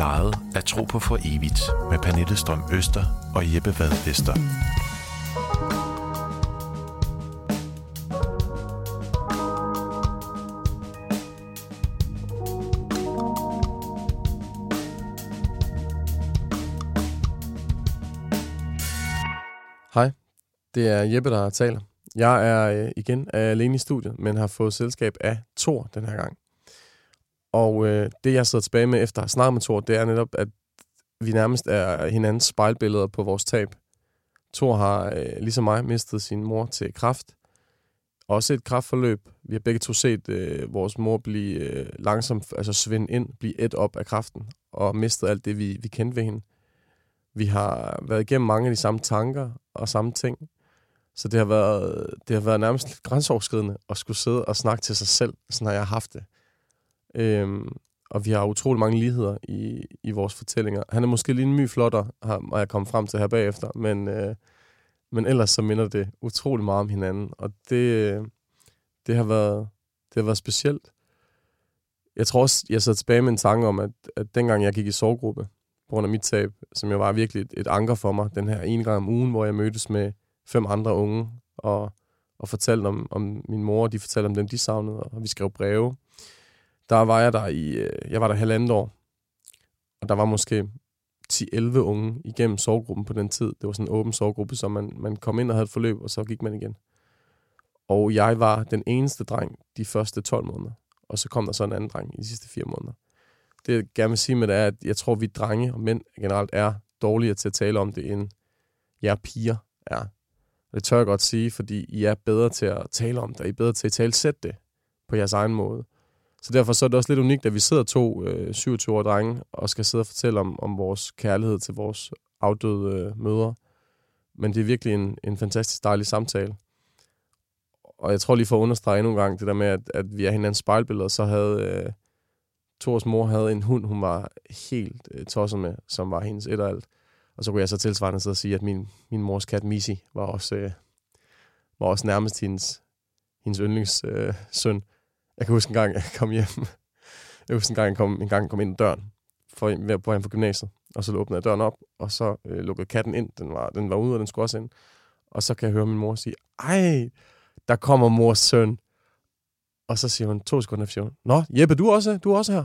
plejede at tro på for evigt med Pernille Strøm Øster og Jeppe Vad Vester. Hej, det er Jeppe, der taler. Jeg er øh, igen alene i studiet, men har fået selskab af Thor den her gang. Og øh, det, jeg sidder tilbage med efter at med Thor, det er netop, at vi nærmest er hinandens spejlbilleder på vores tab. Thor har, øh, ligesom mig, mistet sin mor til kraft. Også et kraftforløb. Vi har begge to set øh, vores mor blive øh, langsomt, altså svinde ind, blive et op af kraften, og mistet alt det, vi, vi kendte ved hende. Vi har været igennem mange af de samme tanker og samme ting. Så det har været, det har været nærmest grænseoverskridende at skulle sidde og snakke til sig selv, sådan har jeg haft det. Øhm, og vi har utrolig mange ligheder i, i vores fortællinger. Han er måske lige en my flotter, har jeg kommet frem til her bagefter, men, øh, men ellers så minder det utrolig meget om hinanden. Og det, øh, det, har, været, det har været specielt. Jeg tror også, jeg sad tilbage med en tanke om, at, at dengang jeg gik i sovegruppe, på grund af mit tab, som jo var virkelig et, et anker for mig, den her ene gang om ugen, hvor jeg mødtes med fem andre unge og, og fortalte om, om min mor, og de fortalte om dem, de savnede, og vi skrev breve. Der var jeg der i, øh, jeg var der halvandet år, og der var måske 10-11 unge igennem sovegruppen på den tid. Det var sådan en åben sovegruppe, så man, man kom ind og havde et forløb, og så gik man igen. Og jeg var den eneste dreng de første 12 måneder, og så kom der så en anden dreng i de sidste 4 måneder det jeg gerne vil sige med det er, at jeg tror, at vi drenge og mænd generelt er dårligere til at tale om det, end jer piger er. Og det tør jeg godt sige, fordi I er bedre til at tale om det, I er bedre til at tale sæt det på jeres egen måde. Så derfor så er det også lidt unikt, at vi sidder to øh, 27-årige drenge og skal sidde og fortælle om, om vores kærlighed til vores afdøde øh, mødre. Men det er virkelig en, en fantastisk dejlig samtale. Og jeg tror lige for at understrege endnu en gang, det der med, at, at vi er hinandens spejlbilleder, så havde... Øh, Tors mor havde en hund, hun var helt øh, tosset med, som var hendes et og alt. Og så kunne jeg så tilsvarende sidde og sige, at min, min mors kat Missy var også, øh, var også nærmest hendes, hendes yndlingssøn. Øh, søn jeg kan huske en gang, jeg kom hjem. Jeg husker en gang, jeg kom, en gang kom ind ad døren for, ved på hjem fra gymnasiet. Og så åbnede jeg døren op, og så øh, lukkede katten ind. Den var, den var ude, og den skulle også ind. Og så kan jeg høre min mor sige, ej, der kommer mors søn. Og så siger hun to sekunder efter, Nå, Jeppe, du er også, du er også her.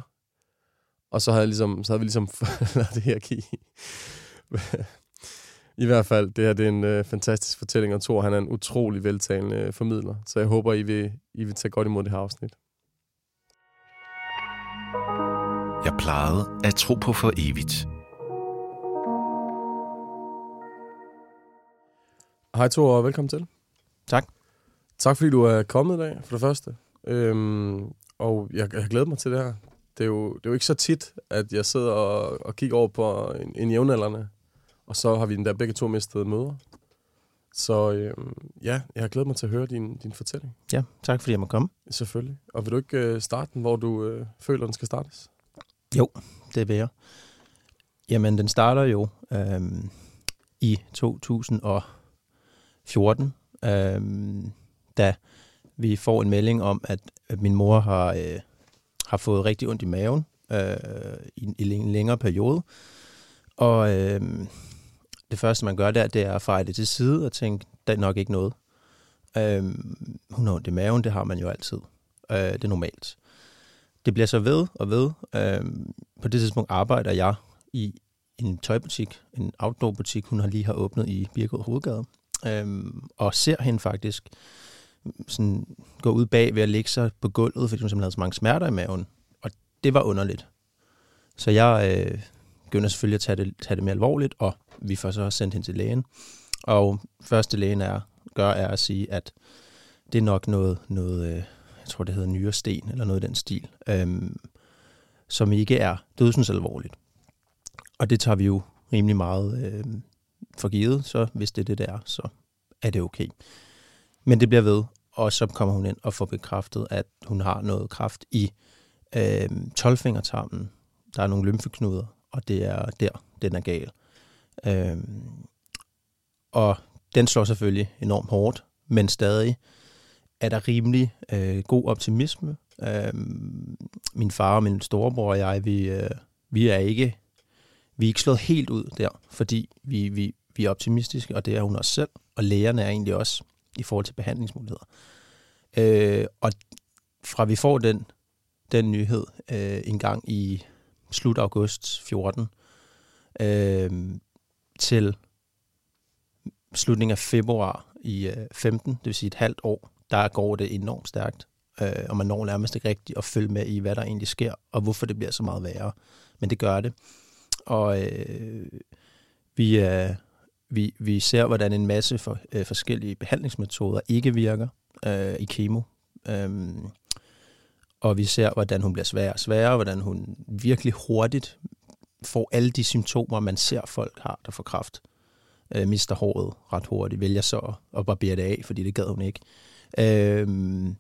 Og så havde, jeg ligesom, så havde vi ligesom lavet det her kig. I hvert fald, det her det er en øh, fantastisk fortælling, og Thor han er en utrolig veltalende øh, formidler. Så jeg håber, I vil, I vil tage godt imod det her afsnit. Jeg plejede at tro på for evigt. Hej Thor, og velkommen til. Tak. Tak fordi du er kommet i dag, for det første. Øhm, og jeg, jeg glæder mig til det her. Det er, jo, det er jo ikke så tit, at jeg sidder og, og kigger over på en, en jævnaldrende, og så har vi den der begge to mistet møder. Så øhm, ja, jeg har glædet mig til at høre din, din fortælling. Ja, tak fordi jeg må komme. Selvfølgelig. Og vil du ikke øh, starte den, hvor du øh, føler, den skal startes? Jo, det vil jeg. Jamen, den starter jo øhm, i 2014, øhm, da vi får en melding om, at, at min mor har, øh, har fået rigtig ondt i maven øh, i, i en længere periode. Og øh, det første, man gør der, det er at fejre det til side og tænke, der er nok ikke noget. Øh, hun har ondt i maven, det har man jo altid. Øh, det er normalt. Det bliver så ved og ved. Øh, på det tidspunkt arbejder jeg i en tøjbutik, en outdoor-butik, hun har lige har åbnet i Birgård Hovedgade, øh, og ser hende faktisk sådan gå ud bag ved at lægge sig på gulvet, fordi hun simpelthen havde så mange smerter i maven. Og det var underligt. Så jeg øh, begynder selvfølgelig at tage det, tage det mere alvorligt, og vi får så sendt hende til lægen. Og første lægen er, gør er at sige, at det er nok noget, noget øh, jeg tror det hedder nyresten, eller noget i den stil, øhm, som ikke er dødsens alvorligt. Og det tager vi jo rimelig meget øh, for givet, så hvis det er det, det er, så er det okay. Men det bliver ved, og så kommer hun ind og får bekræftet, at hun har noget kraft i øh, tolvfingertarmen. Der er nogle lymfeknuder, og det er der, den er gal. Øh, og den slår selvfølgelig enormt hårdt, men stadig er der rimelig øh, god optimisme. Øh, min far og min storebror og jeg, vi, øh, vi er ikke vi er ikke slået helt ud der, fordi vi, vi, vi er optimistiske, og det er hun også selv, og lægerne er egentlig også i forhold til behandlingsmuligheder. Øh, og fra vi får den, den nyhed øh, en gang i slut august 14 øh, til slutningen af februar i øh, 15, det vil sige et halvt år, der går det enormt stærkt, øh, og man når nærmest ikke rigtigt at følge med i, hvad der egentlig sker, og hvorfor det bliver så meget værre. Men det gør det. Og øh, vi, øh, vi, vi ser, hvordan en masse for, øh, forskellige behandlingsmetoder ikke virker øh, i kemo. Øh, og vi ser, hvordan hun bliver sværere og sværere, hvordan hun virkelig hurtigt får alle de symptomer, man ser folk har, der får kræft. Øh, mister håret ret hurtigt, vælger så at barbere det af, fordi det gad hun ikke. Øhm,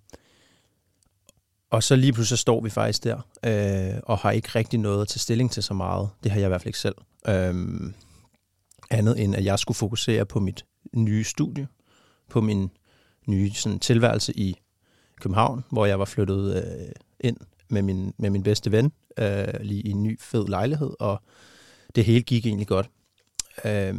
og så lige pludselig står vi faktisk der, øh, og har ikke rigtig noget at tage stilling til så meget. Det har jeg i hvert fald ikke selv. Øhm, andet end, at jeg skulle fokusere på mit nye studie, på min nye sådan, tilværelse i København, hvor jeg var flyttet øh, ind med min, med min bedste ven, øh, lige i en ny fed lejlighed, og det hele gik egentlig godt. Øh,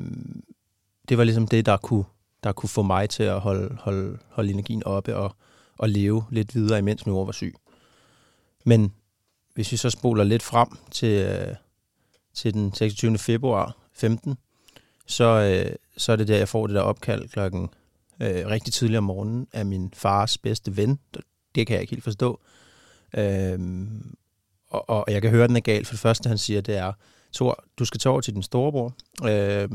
det var ligesom det, der kunne, der kunne få mig til at holde, holde, holde energien oppe og, og leve lidt videre, imens min mor var syg. Men hvis vi så spoler lidt frem til, øh, til den 26. februar 15, så, øh, så er det der, jeg får det der opkald klokken øh, rigtig tidligt om morgenen af min fars bedste ven. Det kan jeg ikke helt forstå. Øh, og, og jeg kan høre, at den er galt. For det første, han siger, det er, Thor, du skal tage over til din storebror. Øh,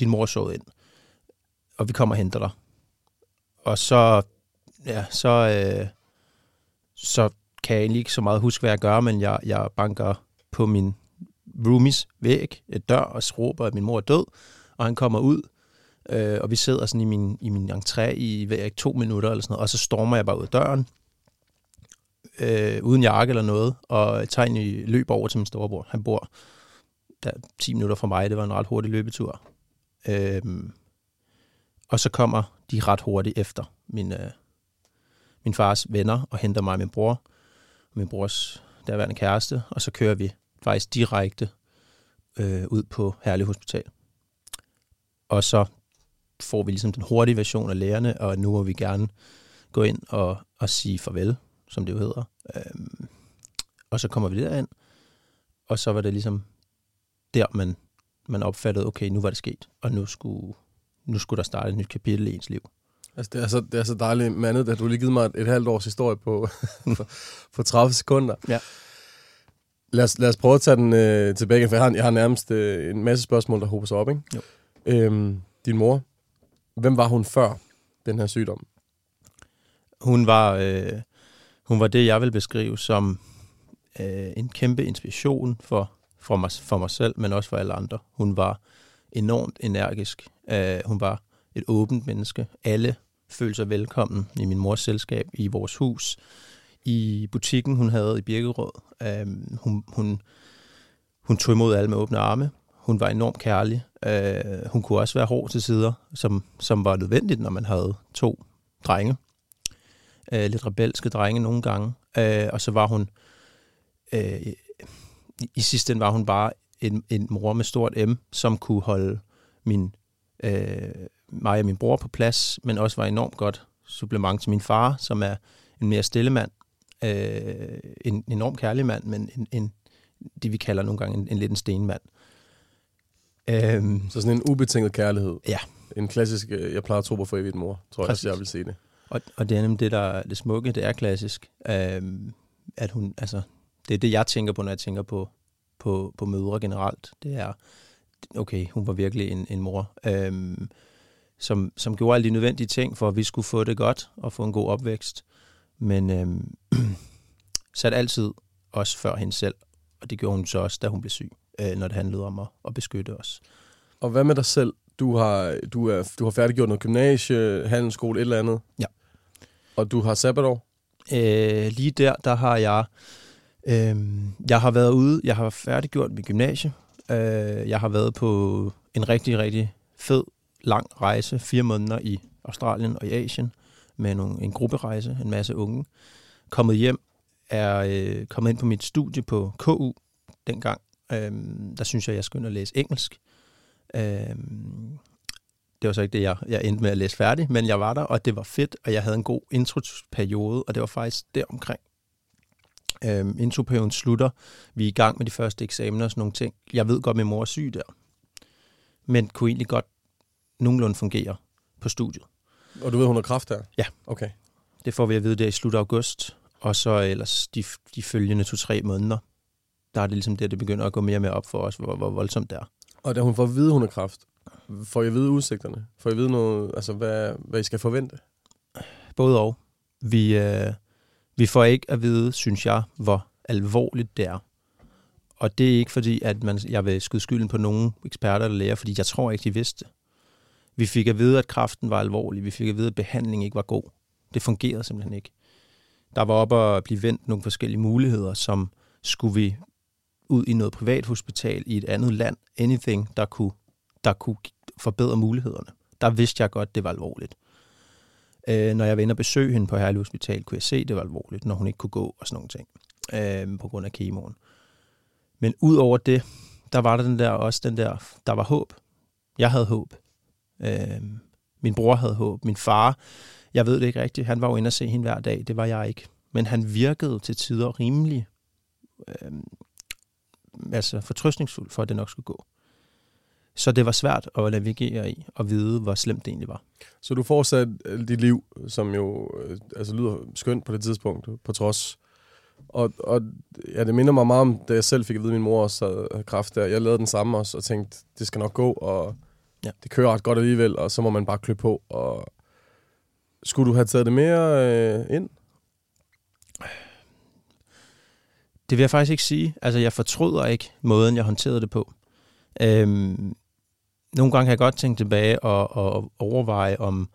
din mor er sået ind. Og vi kommer og henter dig. Og så, ja, så, øh, så kan jeg egentlig ikke så meget huske, hvad jeg gør, men jeg, jeg banker på min roomies væg, et dør, og råber, at min mor er død, og han kommer ud, øh, og vi sidder sådan i min, i min entré i hvad, ikke, to minutter eller sådan noget, og så stormer jeg bare ud af døren, øh, uden jakke eller noget, og tager i løb over til min storebror. Han bor der 10 minutter fra mig, det var en ret hurtig løbetur. Øh, og så kommer de ret hurtigt efter min, øh, min fars venner og henter mig og min bror, min brors derværende kæreste, og så kører vi faktisk direkte øh, ud på Herlev Hospital. Og så får vi ligesom den hurtige version af lægerne, og nu må vi gerne gå ind og, og sige farvel, som det jo hedder. Øhm, og så kommer vi derind, og så var det ligesom der, man, man opfattede, okay, nu var det sket, og nu skulle, nu skulle der starte et nyt kapitel i ens liv. Altså, det er så, det er så dejligt mandet, at du lige givet mig et, et halvt års historie på, på, på 30 sekunder. Ja. Lad os, lad os prøve at tage den øh, tilbage, for jeg har, jeg har nærmest øh, en masse spørgsmål, der hober sig op. Ikke? Jo. Øhm, din mor, hvem var hun før den her sygdom? Hun var, øh, hun var det, jeg vil beskrive som øh, en kæmpe inspiration for, for, mig, for mig selv, men også for alle andre. Hun var enormt energisk. Øh, hun var et åbent menneske. Alle følte sig velkommen i min mors selskab, i vores hus, i butikken, hun havde i Birkerød. Øh, hun, hun, hun tog imod alle med åbne arme. Hun var enormt kærlig. Øh, hun kunne også være hård til sider, som, som var nødvendigt, når man havde to drenge. Øh, lidt rebelske drenge nogle gange. Øh, og så var hun... Øh, I sidste ende var hun bare en, en mor med stort M, som kunne holde min, øh, mig og min bror på plads, men også var enormt godt supplement til min far, som er en mere stille mand. Øh, en enormt kærlig mand, men en, en, det vi kalder nogle gange en, en lidt en stenmand. Øhm, så sådan en ubetinget kærlighed. Ja. En klassisk, øh, jeg plejer at tro på for evigt mor, tror Præcis. jeg jeg vil se det. Og, og det er nemlig det, der er det smukke, det er klassisk. Øhm, at hun, altså, det er det, jeg tænker på, når jeg tænker på, på, på mødre generelt. Det er, okay, hun var virkelig en, en mor, øhm, som, som gjorde alle de nødvendige ting, for at vi skulle få det godt og få en god opvækst. Men øhm, satte altid også før hende selv, og det gjorde hun så også, da hun blev syg øh, når det handlede om at, at beskytte os. Og hvad med dig selv? Du har, du er, du har færdiggjort noget gymnasie, handelsskole, et eller andet. Ja. Og du har sabbatår? Øh, lige der, der har jeg... Øhm, jeg har været ude, jeg har færdiggjort mit gymnasie. Øh, jeg har været på en rigtig, rigtig fed, lang rejse, fire måneder i Australien og i Asien, med nogle, en grupperejse, en masse unge. Kommet hjem, er øh, kommet ind på mit studie på KU dengang, Øhm, der synes jeg, jeg skulle ind og læse engelsk. Øhm, det var så ikke det, jeg, jeg endte med at læse færdig, men jeg var der, og det var fedt, og jeg havde en god introperiode, og det var faktisk der omkring. Øhm, introperioden slutter, vi er i gang med de første eksamener og sådan nogle ting. Jeg ved godt, at min mor er syg der, men kunne egentlig godt nogenlunde fungere på studiet. Og du ved, hun har kraft der? Ja. Okay. Det får vi at vide der i slut af august, og så ellers de, de følgende to-tre måneder, der er det ligesom det, det begynder at gå mere og mere op for os, hvor, hvor voldsomt det er. Og da hun får at vide, hun har kraft, får jeg at vide udsigterne? Får jeg at vide noget, altså hvad, hvad I skal forvente? Både og. Vi, øh, vi får ikke at vide, synes jeg, hvor alvorligt det er. Og det er ikke fordi, at man, jeg vil skyde skylden på nogen eksperter eller læger, fordi jeg tror ikke, de vidste. Vi fik at vide, at kræften var alvorlig. Vi fik at vide, at behandlingen ikke var god. Det fungerede simpelthen ikke. Der var op at blive vendt nogle forskellige muligheder, som skulle vi ud i noget privat hospital i et andet land, anything, der kunne, der kunne forbedre mulighederne. Der vidste jeg godt, det var alvorligt. Øh, når jeg var inde og besøge hende på Herlev Hospital, kunne jeg se, det var alvorligt, når hun ikke kunne gå og sådan nogle ting, øh, på grund af kemoen. Men ud over det, der var der den der, også den der, der var håb. Jeg havde håb. Øh, min bror havde håb. Min far, jeg ved det ikke rigtigt, han var jo inde og se hende hver dag, det var jeg ikke. Men han virkede til tider rimelig øh, altså fortrøstningsfuld for, at det nok skulle gå. Så det var svært at navigere i og vide, hvor slemt det egentlig var. Så du fortsat dit liv, som jo øh, altså, lyder skønt på det tidspunkt, på trods. Og, og ja, det minder mig meget om, da jeg selv fik at vide, at min mor også havde kræft der. Jeg lavede den samme også, og tænkte, det skal nok gå, og ja. det kører ret godt alligevel, og så må man bare klø på. Og skulle du have taget det mere øh, ind? Det vil jeg faktisk ikke sige. Altså, jeg fortryder ikke måden, jeg håndterede det på. Øhm, nogle gange har jeg godt tænkt tilbage og, og overveje, om,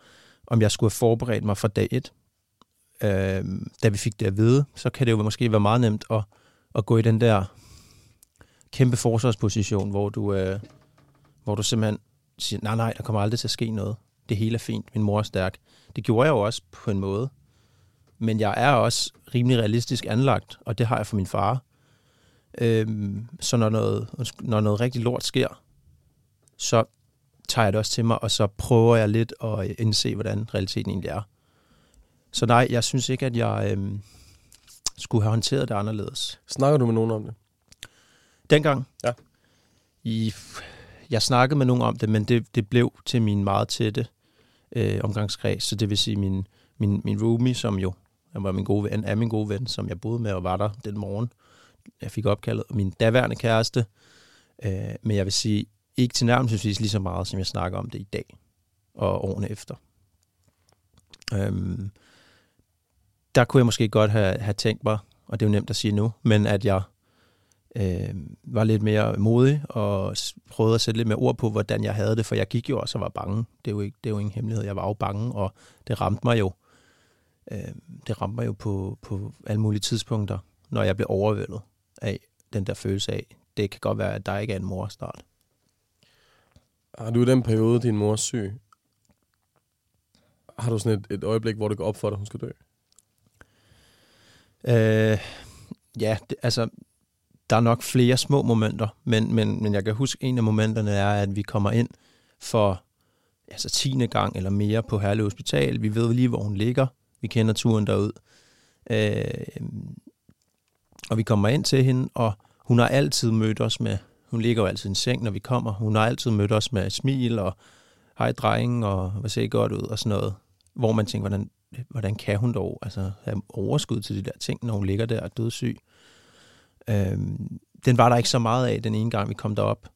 om jeg skulle have forberedt mig fra dag et. Øh, da vi fik det at vide, så kan det jo måske være meget nemt at, at gå i den der kæmpe forsvarsposition, hvor du, øh, hvor du simpelthen siger, nej, nej, der kommer aldrig til at ske noget. Det hele er fint, min mor er stærk. Det gjorde jeg jo også på en måde. Men jeg er også rimelig realistisk anlagt, og det har jeg for min far. Øhm, så når noget, når noget rigtig lort sker, så tager jeg det også til mig, og så prøver jeg lidt at indse, hvordan realiteten egentlig er. Så nej, jeg synes ikke, at jeg øhm, skulle have håndteret det anderledes. Snakker du med nogen om det? Dengang? Ja. I, jeg snakkede med nogen om det, men det, det blev til min meget tætte øh, omgangskreds. Så det vil sige min, min, min roomie, som jo han var min gode ven, er min gode ven, som jeg boede med og var der den morgen. Jeg fik opkaldet min daværende kæreste. Øh, men jeg vil sige, ikke til nærmest lige så meget, som jeg snakker om det i dag og årene efter. Øhm, der kunne jeg måske godt have, have tænkt mig, og det er jo nemt at sige nu, men at jeg øh, var lidt mere modig og prøvede at sætte lidt mere ord på, hvordan jeg havde det, for jeg gik jo også og var bange. Det er jo, ikke, det er jo ingen hemmelighed. Jeg var jo bange, og det ramte mig jo. Øh, det ramte mig jo på, på alle mulige tidspunkter, når jeg blev overvældet af den der følelse af, det kan godt være, at der ikke er en mor start. Har du i den periode, din mor er syg, har du sådan et, et øjeblik, hvor det går op for dig, at hun skal dø? Øh, ja, det, altså, der er nok flere små momenter, men, men, men jeg kan huske, en af momenterne er, at vi kommer ind for altså tiende gang eller mere på Herlev Hospital. Vi ved lige, hvor hun ligger. Vi kender turen derud. Øh, og vi kommer ind til hende, og hun har altid mødt os med, hun ligger jo altid i en seng, når vi kommer, hun har altid mødt os med et smil og hej drengen, og hvad ser godt ud, og sådan noget. Hvor man tænker, hvordan, hvordan kan hun dog altså, have overskud til de der ting, når hun ligger der og dødssyg. Øhm, den var der ikke så meget af, den ene gang, vi kom derop.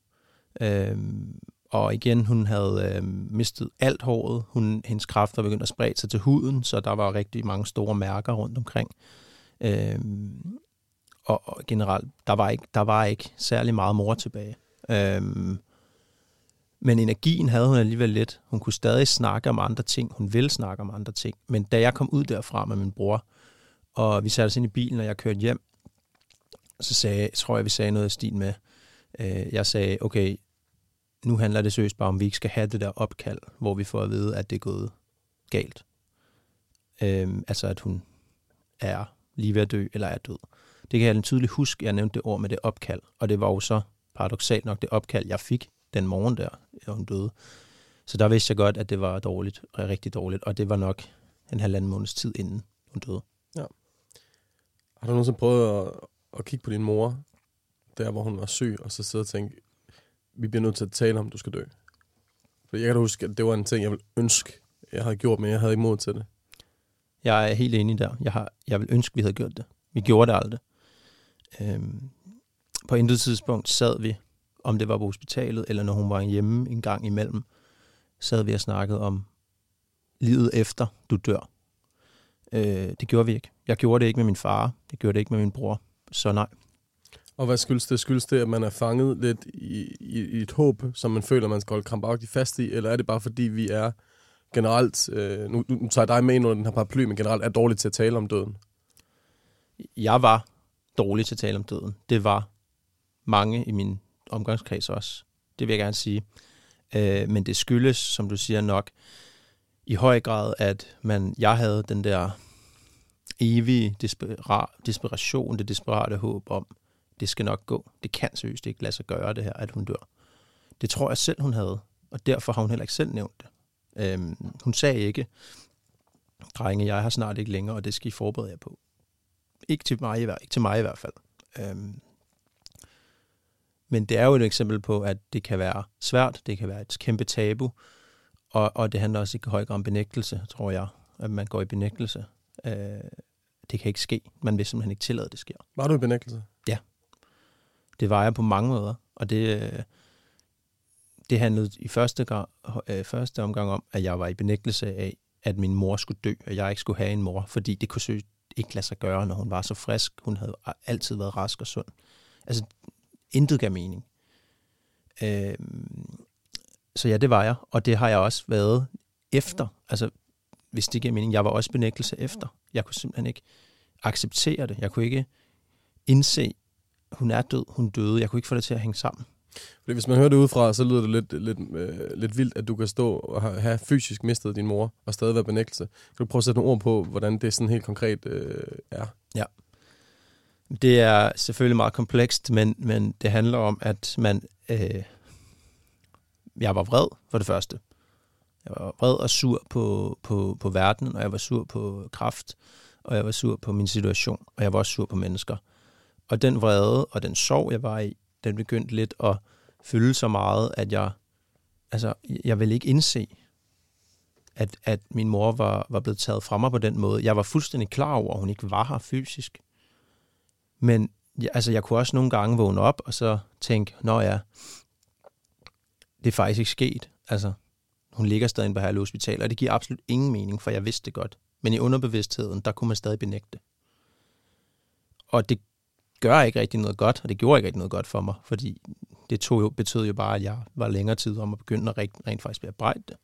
Øhm, og igen, hun havde øh, mistet alt håret. Hun, hendes kræfter begyndte at sprede sig til huden, så der var rigtig mange store mærker rundt omkring. Øhm, og, og generelt, der var, ikke, der var ikke særlig meget mor tilbage. Øhm, men energien havde hun alligevel lidt. Hun kunne stadig snakke om andre ting. Hun ville snakke om andre ting. Men da jeg kom ud derfra med min bror, og vi satte os ind i bilen, og jeg kørte hjem, så sagde, tror jeg, vi sagde noget i stil med, øh, jeg sagde, okay, nu handler det seriøst bare om, at vi ikke skal have det der opkald, hvor vi får at vide, at det er gået galt. Øhm, altså, at hun er lige ved at dø, eller er død. Det kan jeg tydeligt huske, jeg nævnte det ord med det opkald, og det var jo så paradoxalt nok det opkald, jeg fik den morgen der, da hun døde. Så der vidste jeg godt, at det var dårligt, rigtig dårligt, og det var nok en halvanden måneds tid inden hun døde. Har du nogensinde prøvet at, at kigge på din mor, der hvor hun var syg, og så sidde og tænke, vi bliver nødt til at tale om, du skal dø? For jeg kan da huske, at det var en ting, jeg ville ønske, jeg havde gjort, men jeg havde ikke mod til det. Jeg er helt enig der. Jeg, har, jeg vil ønske, vi havde gjort det. Vi gjorde det aldrig. Øhm, på intet tidspunkt sad vi, om det var på hospitalet, eller når hun var hjemme en gang imellem, sad vi og snakkede om livet efter du dør. Øh, det gjorde vi ikke. Jeg gjorde det ikke med min far. Jeg gjorde det ikke med min bror. Så nej. Og hvad skyldes det? Skyldes det, at man er fanget lidt i, i, i et håb, som man føler, man skal holde krampagtigt fast i? Eller er det bare fordi, vi er generelt, øh, nu, nu tager jeg dig med ind under den her paraply, men generelt er dårligt til at tale om døden? Jeg var dårlig til at tale om døden. Det var mange i min omgangskreds også. Det vil jeg gerne sige. Øh, men det skyldes, som du siger nok, i høj grad, at man, jeg havde den der evige despera, desperation, det desperate håb om, det skal nok gå. Det kan seriøst ikke lade sig gøre det her, at hun dør. Det tror jeg selv, hun havde, og derfor har hun heller ikke selv nævnt det. Øhm, hun sagde ikke, drenge, jeg har snart ikke længere, og det skal I forberede jer på. Ikke til mig, ikke til mig i hvert fald. Øhm, men det er jo et eksempel på, at det kan være svært, det kan være et kæmpe tabu, og, og det handler også i høj grad om benægtelse, tror jeg, at man går i benægtelse. Øh, det kan ikke ske. Man vil simpelthen ikke tillade, at det sker. Var du i benægtelse? Det var jeg på mange måder, og det, øh, det handlede i første, gang, øh, første omgang om, at jeg var i benægtelse af, at min mor skulle dø, og jeg ikke skulle have en mor, fordi det kunne ikke lade sig gøre, når hun var så frisk. Hun havde altid været rask og sund. Altså, intet gav mening. Øh, så ja, det var jeg, og det har jeg også været efter. Altså, hvis det giver mening, jeg var også benægtelse efter. Jeg kunne simpelthen ikke acceptere det. Jeg kunne ikke indse, hun er død, hun døde. Jeg kunne ikke få det til at hænge sammen. Fordi hvis man hører det udefra, så lyder det lidt, lidt, øh, lidt vildt, at du kan stå og have, fysisk mistet din mor, og stadig være benægtelse. Kan du prøve at sætte nogle ord på, hvordan det sådan helt konkret øh, er? Det er selvfølgelig meget komplekst, men, men det handler om, at man... Øh, jeg var vred, for det første. Jeg var vred og sur på, på, på verden, og jeg var sur på kraft, og jeg var sur på min situation, og jeg var også sur på mennesker. Og den vrede og den sorg, jeg var i, den begyndte lidt at fylde så meget, at jeg, altså, jeg ville ikke indse, at, at min mor var, var blevet taget fra mig på den måde. Jeg var fuldstændig klar over, at hun ikke var her fysisk. Men jeg, altså, jeg kunne også nogle gange vågne op og så tænke, nå ja, det er faktisk ikke sket. Altså, hun ligger stadig på Herlev Hospital, og det giver absolut ingen mening, for jeg vidste det godt. Men i underbevidstheden, der kunne man stadig benægte. Og det gør ikke rigtig noget godt, og det gjorde ikke rigtig noget godt for mig, fordi det tog jo, betød jo bare, at jeg var længere tid om at begynde at rent, rent faktisk bearbejde det.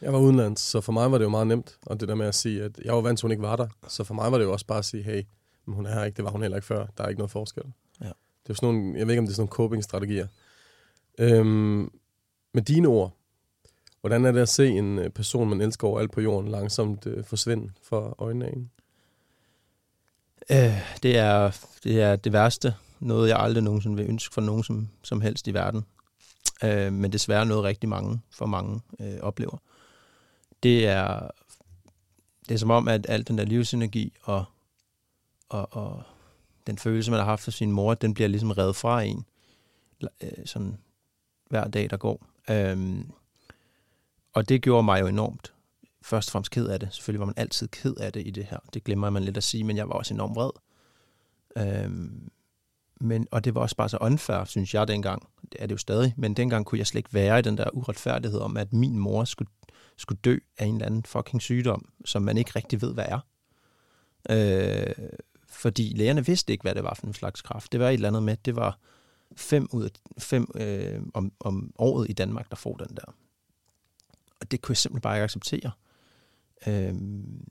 Jeg var udenlands, så for mig var det jo meget nemt. Og det der med at sige, at jeg var vant til, at hun ikke var der. Så for mig var det jo også bare at sige, hey, men hun er her ikke, det var hun heller ikke før. Der er ikke noget forskel. Ja. Det er sådan nogle, jeg ved ikke, om det er sådan nogle coping-strategier. Øhm, med dine ord, hvordan er det at se en øh, person, man elsker overalt på jorden, langsomt øh, forsvinde for øjnene af en? Øh, det, er, det er det værste. Noget, jeg aldrig nogensinde vil ønske for nogen som, som helst i verden. Øh, men desværre noget rigtig mange, for mange øh, oplever. Det er, det er som om, at al den der livsenergi og, og, og den følelse, man har haft for sin mor, den bliver ligesom reddet fra en øh, sådan hver dag, der går. Øhm, og det gjorde mig jo enormt først og fremmest ked af det. Selvfølgelig var man altid ked af det i det her. Det glemmer man lidt at sige, men jeg var også enormt vred. Øhm, men, og det var også bare så unfair, synes jeg dengang. Det er det jo stadig. Men dengang kunne jeg slet ikke være i den der uretfærdighed om, at min mor skulle, skulle dø af en eller anden fucking sygdom, som man ikke rigtig ved, hvad er. Øh, fordi lægerne vidste ikke, hvad det var for en slags kraft. Det var et eller andet med, det var fem ud af fem øh, om, om året i Danmark, der får den der. Og det kunne jeg simpelthen bare ikke acceptere. Øhm,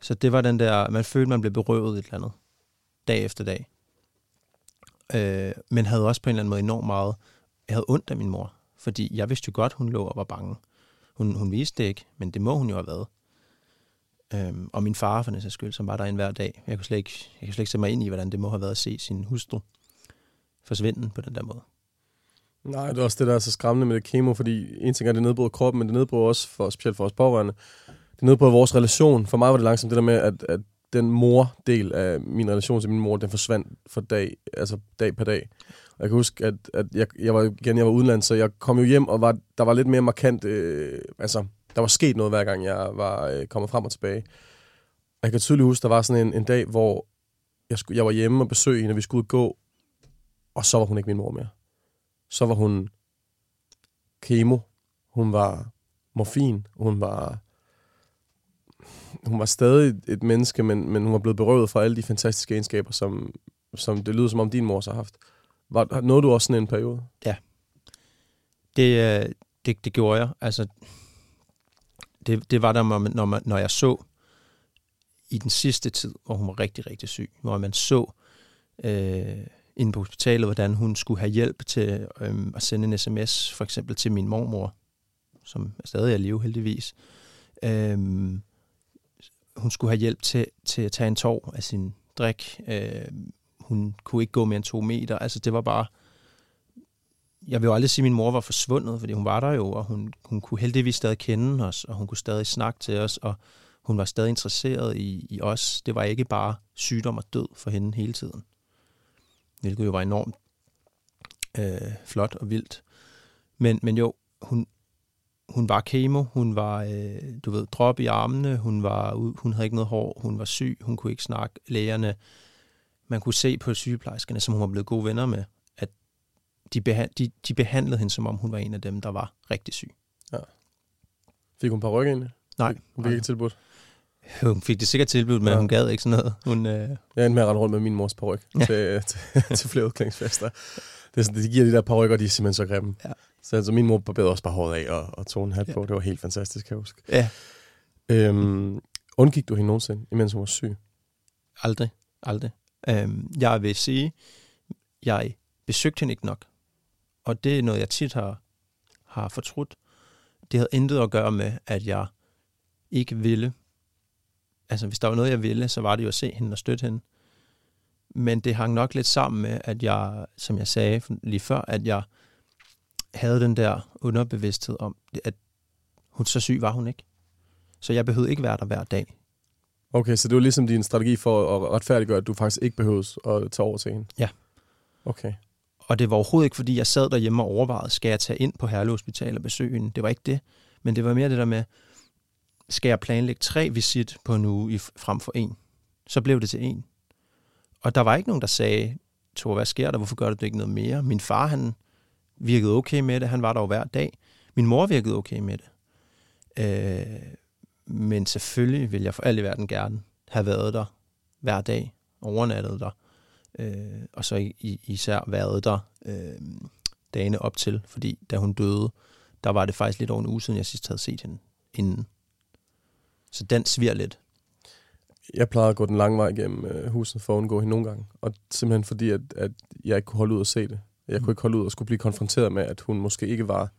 så det var den der, man følte, man blev berøvet et eller andet, dag efter dag. Øh, men havde også på en eller anden måde enormt meget, jeg havde ondt af min mor, fordi jeg vidste jo godt, hun lå og var bange. Hun, hun viste det ikke, men det må hun jo have været. Øhm, og min far, for den sags skyld, som var der en hver dag. Jeg kunne, slet ikke, jeg kunne slet ikke sætte mig ind i, hvordan det må have været at se sin hustru forsvinde på den der måde. Nej, det er også det, der er så skræmmende med det kemo, fordi en ting er, at det nedbryder kroppen, men det nedbryder også, for, specielt for os pårørende, det på vores relation. For mig var det langsomt det der med, at, at den mor-del af min relation til min mor, den forsvandt for dag, altså dag per dag. Og jeg kan huske, at, at jeg, jeg var igen, jeg var udenlands, så jeg kom jo hjem, og var, der var lidt mere markant, øh, altså, der var sket noget, hver gang jeg var øh, kommet frem og tilbage. Og jeg kan tydeligt huske, der var sådan en, en dag, hvor jeg, skulle, jeg var hjemme og besøgte hende, og vi skulle ud og gå, og så var hun ikke min mor mere. Så var hun kemo, hun var morfin, hun var hun var stadig et menneske, men, men hun var blevet berøvet fra alle de fantastiske egenskaber, som, som det lyder som om din mor så har haft. Var, nåede du også sådan en periode? Ja. Det, øh, det, det gjorde jeg. Altså, det, det var der, når, man, når jeg så i den sidste tid, hvor hun var rigtig, rigtig syg, hvor man så øh, inde på hospitalet, hvordan hun skulle have hjælp til øh, at sende en sms, for eksempel til min mormor, som stadig er live heldigvis. Øh, hun skulle have hjælp til, til at tage en tår af sin drik. Øh, hun kunne ikke gå mere end to meter. Altså det var bare... Jeg vil jo aldrig sige, at min mor var forsvundet, fordi hun var der jo, og hun, hun kunne heldigvis stadig kende os, og hun kunne stadig snakke til os, og hun var stadig interesseret i, i os. Det var ikke bare sygdom og død for hende hele tiden. Hvilket jo var enormt øh, flot og vildt. Men, men jo, hun, hun var kemo, hun var, øh, du ved, drop i armene, hun, var, hun havde ikke noget hår, hun var syg, hun kunne ikke snakke. Lægerne, man kunne se på sygeplejerskerne, som hun var blevet gode venner med, at de, behand, de, de behandlede hende, som om hun var en af dem, der var rigtig syg. Fik hun par ryg egentlig? Nej. Hun fik ikke tilbudt. Hun fik det sikkert tilbudt, men Ja. ja. hun gad ikke sådan noget. Hun, øh, Jeg endte med at rende rundt med min mors paryk Ja. til, til, til flere udklædningsfester. Det er sådan, de giver de der parykker, de er simpelthen så grimme. Ja. Så altså, min mor barberede også bare håret af og, og tog en hat Ja. på. Det var helt fantastisk, kan jeg huske. ja, Øhm, undgik du hende nogensinde, imens hun var syg? aldrig. Aldrig. Øhm, jeg vil sige, jeg besøgte hende ikke nok. Og det er noget, jeg tit har, har fortrudt. Det havde intet at gøre med, at jeg ikke ville. Altså, hvis der var noget, jeg ville, så var det jo at se hende og støtte hende. Men det hang nok lidt sammen med, at jeg, som jeg sagde lige før, at jeg havde den der underbevidsthed om, at hun så syg var hun ikke. Så jeg behøvede ikke være der hver dag. Okay, så det var ligesom din strategi for at retfærdiggøre, at du faktisk ikke behøves at tage over til hende? Ja. Okay. Og det var overhovedet ikke, fordi jeg sad derhjemme og overvejede, skal jeg tage ind på Herlev Hospital og besøge hende? Det var ikke det. Men det var mere det der med, skal jeg planlægge tre visit på en uge i, frem for en? Så blev det til en. Og der var ikke nogen, der sagde, Tor, hvad sker der? Hvorfor gør du ikke noget mere? Min far, han virkede okay med det. Han var der jo hver dag. Min mor virkede okay med det. Øh, men selvfølgelig vil jeg for alt i verden gerne have været der hver dag, overnattet der, øh, og så i- især været der øh, dagene op til, fordi da hun døde, der var det faktisk lidt over en uge siden, jeg sidst havde set hende inden. Så den sviger lidt. Jeg plejede at gå den lange vej igennem øh, huset for at undgå hende nogle gange. Og simpelthen fordi, at, at jeg ikke kunne holde ud at se det. Jeg kunne ikke holde ud og skulle blive konfronteret med, at hun måske ikke var,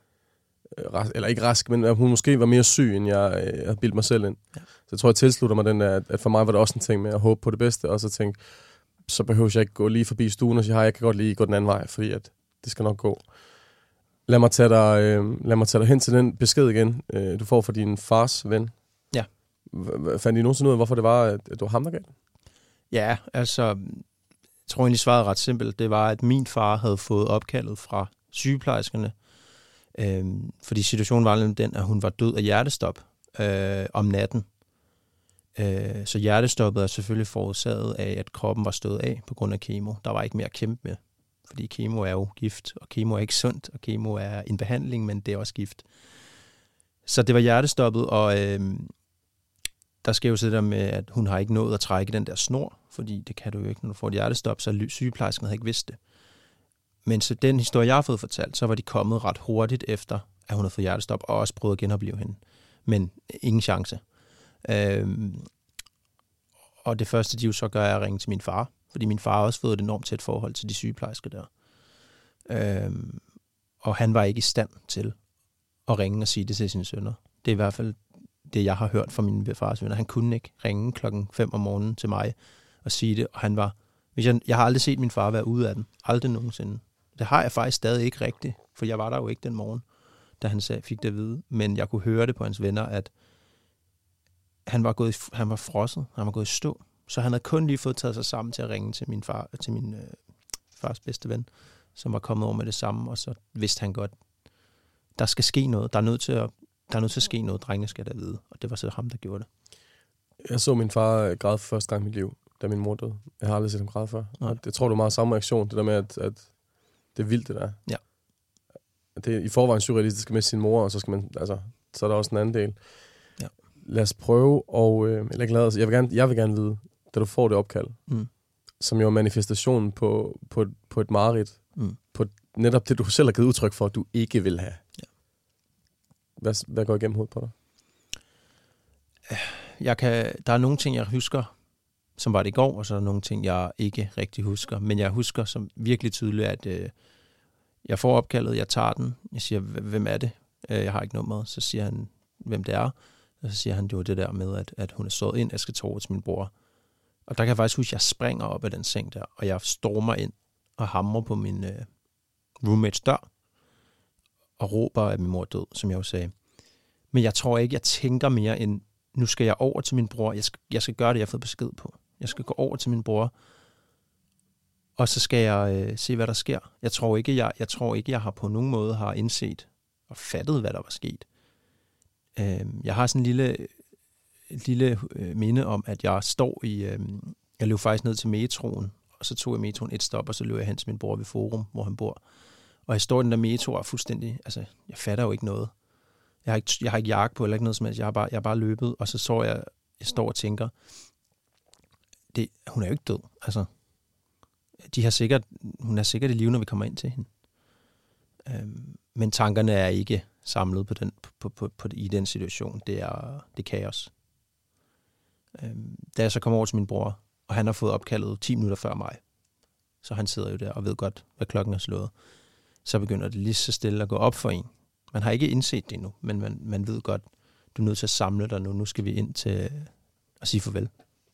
øh, rask, eller ikke rask, men at hun måske var mere syg, end jeg øh, havde bildt mig selv ind. Ja. Så jeg tror, jeg tilslutter mig den der, at, for mig var det også en ting med at håbe på det bedste, og så tænke, så behøver jeg ikke gå lige forbi stuen og sige, hej, jeg kan godt lige gå den anden vej, fordi at det skal nok gå. Lad mig tage dig, øh, lad mig tage dig hen til den besked igen, øh, du får fra din fars ven. Ja. H- fandt I nogensinde ud af, hvorfor det var, at, det var ham, der gav den? Ja, altså, jeg tror egentlig svaret er ret simpelt. Det var, at min far havde fået opkaldet fra sygeplejerskerne, øh, fordi situationen var den, at hun var død af hjertestop øh, om natten. Øh, så hjertestoppet er selvfølgelig forårsaget af, at kroppen var stået af på grund af kemo. Der var ikke mere at kæmpe med, fordi kemo er jo gift, og kemo er ikke sundt, og kemo er en behandling, men det er også gift. Så det var hjertestoppet, og øh, der sker jo så det der med, at hun har ikke nået at trække den der snor, fordi det kan du jo ikke, når du får et hjertestop, så sygeplejersken havde ikke vidst det. Men så den historie, jeg har fået fortalt, så var de kommet ret hurtigt efter, at hun havde fået hjertestop, og også prøvet at genopleve hende. Men øh, ingen chance. Øhm, og det første, de jo så gør, er at ringe til min far, fordi min far har også fået et enormt tæt forhold til de sygeplejersker der. Øhm, og han var ikke i stand til at ringe og sige det til sine sønner. Det er i hvert fald det, jeg har hørt fra min fars venner. Han kunne ikke ringe klokken 5 om morgenen til mig og sige det, og han var... Hvis jeg, jeg har aldrig set min far være ude af den. Aldrig nogensinde. Det har jeg faktisk stadig ikke rigtigt, for jeg var der jo ikke den morgen, da han sag, fik det at vide. Men jeg kunne høre det på hans venner, at han var, gået, han var frosset, han var gået i stå. Så han havde kun lige fået taget sig sammen til at ringe til min, far, til min øh, fars bedste ven, som var kommet over med det samme, og så vidste han godt, der skal ske noget. Der er nødt til at, der er nødt til at ske noget. Drengene skal da vide. Og det var så ham, der gjorde det. Jeg så min far græde for første gang i mit liv, da min mor døde. Jeg har aldrig set ham græde før. Nej. Det tror du er meget samme reaktion, det der med, at, at det er vildt, det der. Ja. Det er i forvejen surrealistisk med sin mor, og så skal man, altså, så er der også en anden del. Ja. Lad os prøve, og øh, eller lad os, jeg vil, gerne, jeg vil gerne vide, da du får det opkald, Mm. som jo er manifestationen på, på, på et mareridt, Mm. på netop det, du selv har givet udtryk for, at du ikke vil have. Hvad, hvad går igennem hovedet på dig? Øh, jeg kan, der er nogle ting, jeg husker, som var det i går, og så er der nogle ting, jeg ikke rigtig husker. Men jeg husker som virkelig tydeligt, at øh, jeg får opkaldet, jeg tager den, jeg siger, hvem er det? Øh, jeg har ikke nummeret. Så siger han, hvem det er. Og så siger han, det var det der med, at, at hun er stået ind, jeg skal tage over til min bror. Og der kan jeg faktisk huske, at jeg springer op af den seng der, og jeg stormer ind og hamrer på min øh, roommates dør, og råber, at min mor er død, som jeg jo sagde. Men jeg tror ikke, jeg tænker mere end, nu skal jeg over til min bror, jeg skal, jeg skal gøre det, jeg har fået besked på. Jeg skal gå over til min bror, og så skal jeg øh, se, hvad der sker. Jeg tror, ikke, jeg, jeg tror ikke, jeg har på nogen måde har indset og fattet, hvad der var sket. Øh, jeg har sådan en lille, lille øh, minde om, at jeg står i... Øh, jeg løb faktisk ned til metroen, og så tog jeg metroen et stop, og så løb jeg hen til min bror ved Forum, hvor han bor. Og jeg står i den der metro og er fuldstændig... Altså, jeg fatter jo ikke noget. Jeg har ikke, jeg har ikke jakke på eller ikke noget som helst. Jeg har bare, jeg har bare løbet, og så så jeg, jeg står og tænker, det, hun er jo ikke død. Altså, de har sikkert, hun er sikkert i live, når vi kommer ind til hende. Øhm, men tankerne er ikke samlet på den, på, på, på, i den situation. Det er, det er kaos. Øhm, da jeg så kommer over til min bror, og han har fået opkaldet 10 minutter før mig, så han sidder jo der og ved godt, hvad klokken er slået, så begynder det lige så stille at gå op for en. Man har ikke indset det endnu, men man, man ved godt, du er nødt til at samle dig nu. Nu skal vi ind til at sige farvel.